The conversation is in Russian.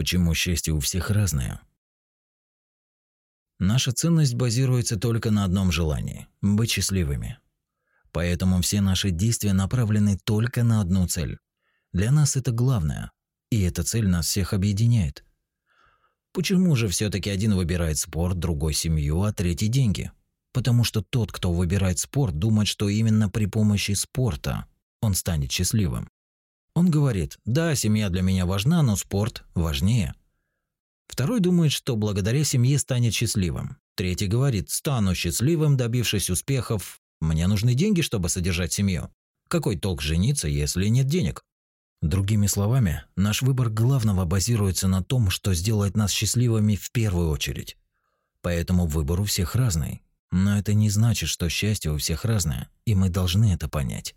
Почему счастье у всех разное? Наша ценность базируется только на одном желании – быть счастливыми. Поэтому все наши действия направлены только на одну цель. Для нас это главное, и эта цель нас всех объединяет. Почему же все таки один выбирает спорт, другой семью, а третий деньги? Потому что тот, кто выбирает спорт, думает, что именно при помощи спорта он станет счастливым. Он говорит: "Да, семья для меня важна, но спорт важнее". Второй думает, что благодаря семье станет счастливым. Третий говорит: "Стану счастливым, добившись успехов. Мне нужны деньги, чтобы содержать семью. Какой толк жениться, если нет денег?" Другими словами, наш выбор главного базируется на том, что сделает нас счастливыми в первую очередь. Поэтому выбор у всех разный. Но это не значит, что счастье у всех разное, и мы должны это понять.